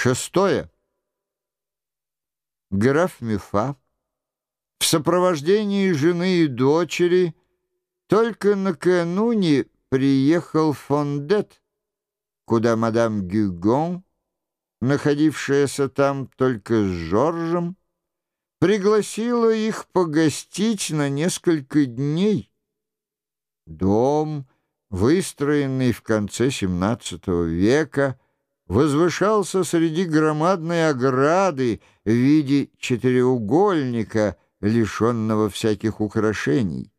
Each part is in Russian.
Шестое. Граф Мюфа в сопровождении жены и дочери только накануне приехал в Фондет, куда мадам Гюгон, находившаяся там только с Жоржем, пригласила их погостить на несколько дней. Дом, выстроенный в конце XVII века, возвышался среди громадной ограды в виде четыреугольника, лишенного всяких украшений.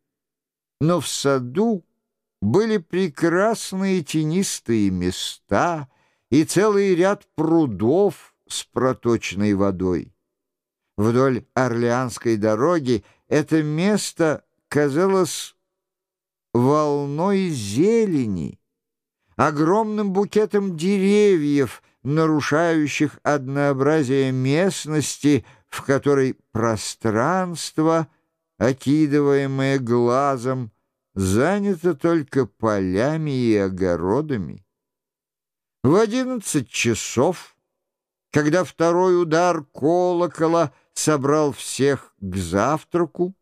Но в саду были прекрасные тенистые места и целый ряд прудов с проточной водой. Вдоль Орлеанской дороги это место казалось волной зелени, огромным букетом деревьев, нарушающих однообразие местности, в которой пространство, окидываемое глазом, занято только полями и огородами. В одиннадцать часов, когда второй удар колокола собрал всех к завтраку,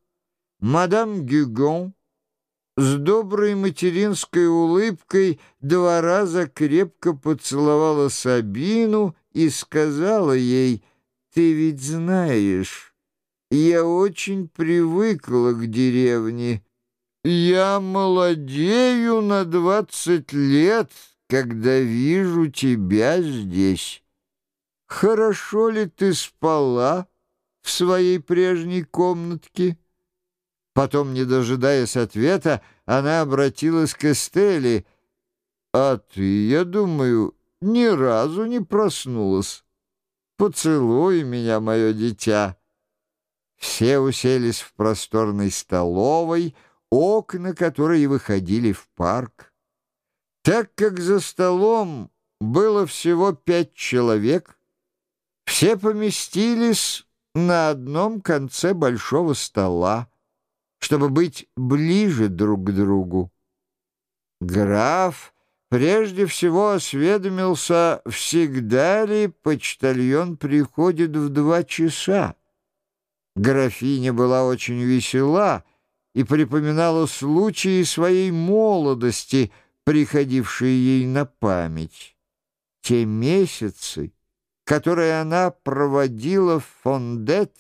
мадам Гюгон с доброй материнской улыбкой два раза крепко поцеловала Сабину и сказала ей, «Ты ведь знаешь, я очень привыкла к деревне. Я молодею на двадцать лет, когда вижу тебя здесь. Хорошо ли ты спала в своей прежней комнатке?» Потом, не дожидаясь ответа, она обратилась к Эстели. «А ты, я думаю, ни разу не проснулась. Поцелуй меня, мое дитя». Все уселись в просторной столовой, окна которой выходили в парк. Так как за столом было всего пять человек, все поместились на одном конце большого стола чтобы быть ближе друг к другу. Граф прежде всего осведомился, всегда ли почтальон приходит в два часа. Графиня была очень весела и припоминала случаи своей молодости, приходившие ей на память. Те месяцы, которые она проводила в Фондет,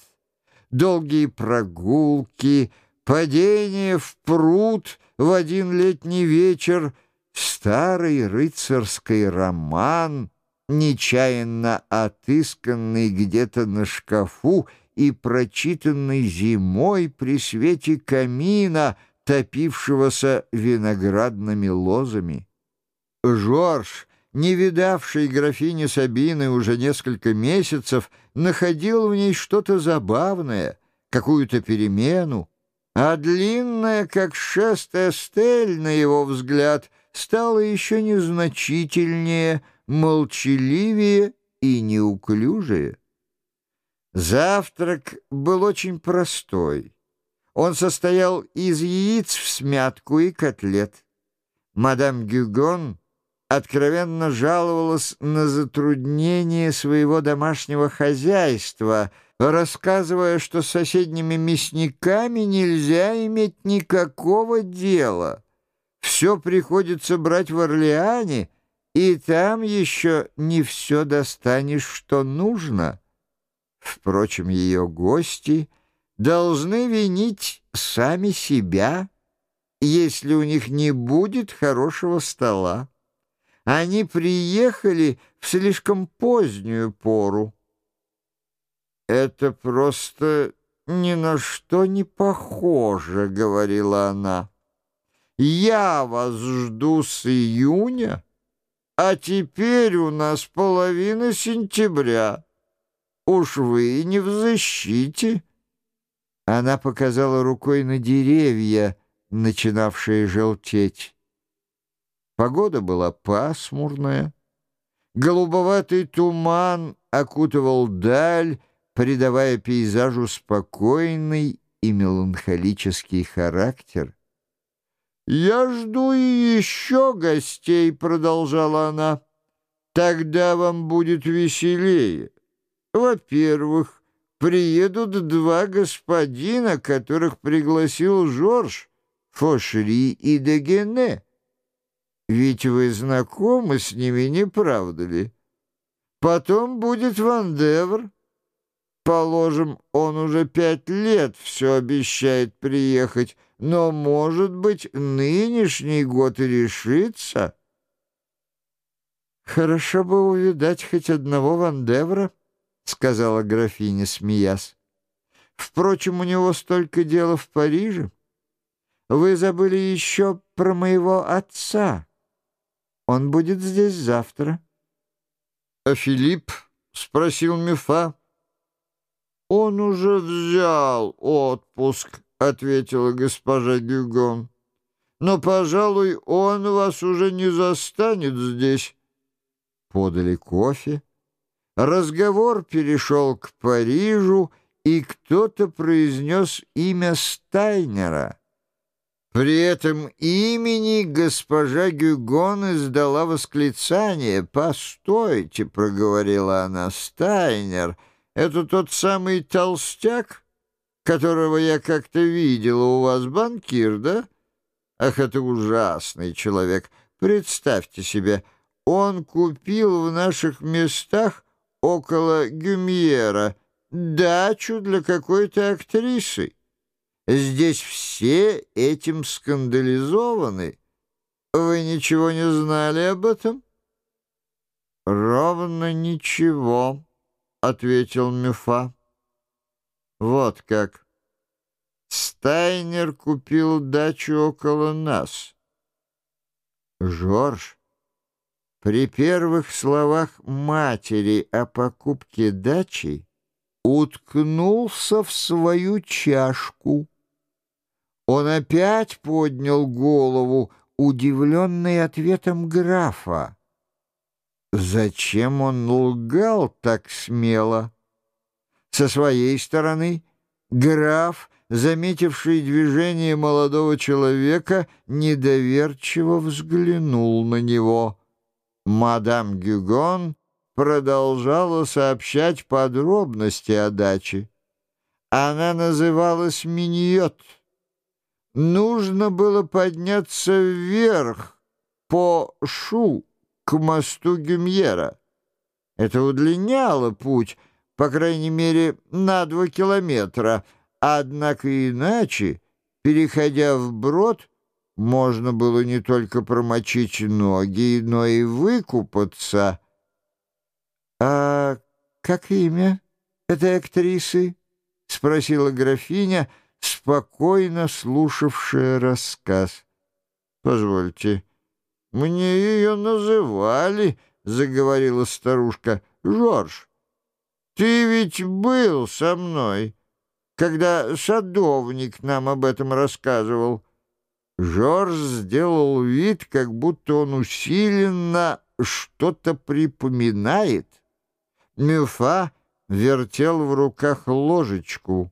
долгие прогулки — Падение в пруд в один летний вечер, старый рыцарский роман, нечаянно отысканный где-то на шкафу и прочитанный зимой при свете камина, топившегося виноградными лозами. Жорж, не видавший графини Сабины уже несколько месяцев, находил в ней что-то забавное, какую-то перемену, а длинная, как шест Эстель, на его взгляд, стала еще незначительнее, молчаливее и неуклюжее. Завтрак был очень простой. Он состоял из яиц в смятку и котлет. Мадам Гюгон откровенно жаловалась на затруднение своего домашнего хозяйства — рассказывая, что с соседними мясниками нельзя иметь никакого дела. Все приходится брать в Орлеане, и там еще не все достанешь, что нужно. Впрочем, ее гости должны винить сами себя, если у них не будет хорошего стола. Они приехали в слишком позднюю пору. «Это просто ни на что не похоже», — говорила она. «Я вас жду с июня, а теперь у нас половина сентября. Уж вы не в защите». Она показала рукой на деревья, начинавшие желтеть. Погода была пасмурная. Голубоватый туман окутывал даль, придавая пейзажу спокойный и меланхолический характер. «Я жду еще гостей», — продолжала она. Тогда вам будет веселее. Во-первых, приедут два господина, которых пригласил Жорж, Фошри и Дегене. Ведь вы знакомы с ними, не правда ли? Потом будет Вандевр. Положим, он уже пять лет все обещает приехать, но, может быть, нынешний год и решится. «Хорошо бы увидать хоть одного Вандевра», — сказала графиня, смеясь. «Впрочем, у него столько дела в Париже. Вы забыли еще про моего отца». Он будет здесь завтра. — А Филипп? — спросил Мефа. — Он уже взял отпуск, — ответила госпожа Гюгон. — Но, пожалуй, он вас уже не застанет здесь. Подали кофе. Разговор перешел к Парижу, и кто-то произнес имя Стайнера — при этом имени госпожа Гюгон издала восклицание. «Постойте», — проговорила она, — «Стайнер, это тот самый толстяк, которого я как-то видела у вас, банкир, да? Ах, это ужасный человек. Представьте себе, он купил в наших местах около Гюмьера дачу для какой-то актрисы. Здесь все этим скандализованы. Вы ничего не знали об этом? Ровно ничего, ответил Мюфа. Вот как. Стайнер купил дачу около нас. Жорж, при первых словах матери о покупке дачи уткнулся в свою чашку. Он опять поднял голову, удивленный ответом графа. Зачем он лгал так смело? Со своей стороны граф, заметивший движение молодого человека, недоверчиво взглянул на него. Мадам Гюгон продолжала сообщать подробности о даче. Она называлась Миньот — Нужно было подняться вверх по Шу к мосту Гюмьера. Это удлиняло путь, по крайней мере, на два километра, однако иначе, переходя вброд, можно было не только промочить ноги, но и выкупаться. — А как имя этой актрисы? — спросила графиня, — спокойно слушавшая рассказ. «Позвольте, мне ее называли», — заговорила старушка. «Жорж, ты ведь был со мной, когда садовник нам об этом рассказывал». Жорж сделал вид, как будто он усиленно что-то припоминает. Мюфа вертел в руках ложечку.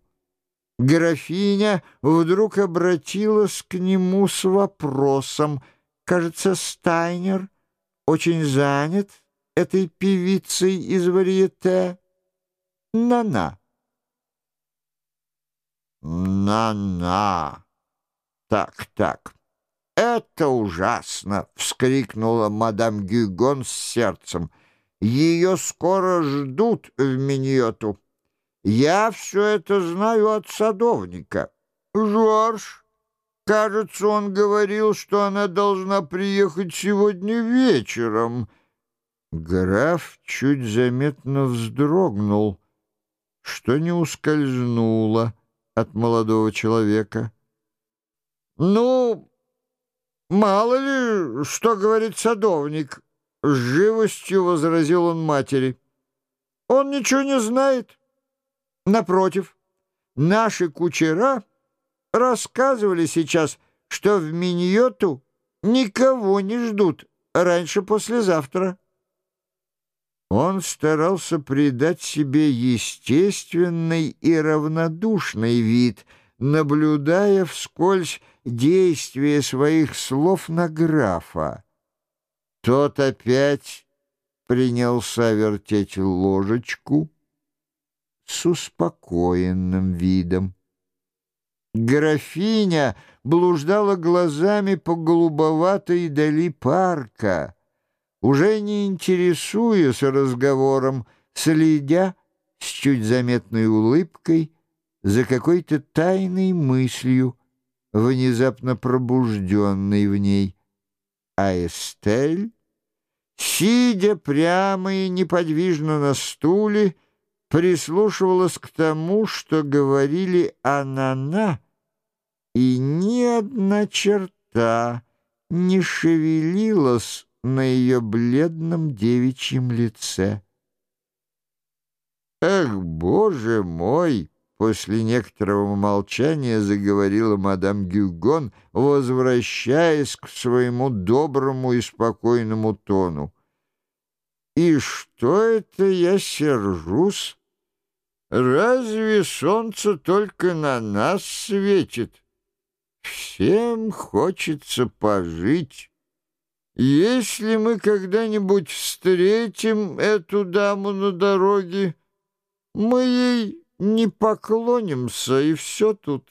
Графиня вдруг обратилась к нему с вопросом. «Кажется, Стайнер очень занят этой певицей из варьете. На-на». «На-на! Так-так, это ужасно!» — вскрикнула мадам Гюгон с сердцем. «Ее скоро ждут в Миньоту». Я все это знаю от садовника. Жорж, кажется, он говорил, что она должна приехать сегодня вечером. Граф чуть заметно вздрогнул, что не ускользнуло от молодого человека. «Ну, мало ли, что говорит садовник», — с живостью возразил он матери. «Он ничего не знает». Напротив, наши кучера рассказывали сейчас, что в Миньоту никого не ждут раньше послезавтра. Он старался придать себе естественный и равнодушный вид, наблюдая вскользь действие своих слов на графа. Тот опять принялся вертеть ложечку с успокоенным видом. Графиня блуждала глазами по голубоватой дали парка, уже не интересуясь разговором, следя с чуть заметной улыбкой за какой-то тайной мыслью, внезапно пробужденной в ней. А Эстель, сидя прямо и неподвижно на стуле, прислушивалась к тому, что говорили Анана, и ни одна черта не шевелилась на ее бледном девичьем лице. «Эх, боже мой!» — после некоторого молчания заговорила мадам Гюгон, возвращаясь к своему доброму и спокойному тону. «И что это я сержусь? Разве солнце только на нас светит?» Всем хочется пожить. Если мы когда-нибудь встретим эту даму на дороге, мы ей не поклонимся, и все тут.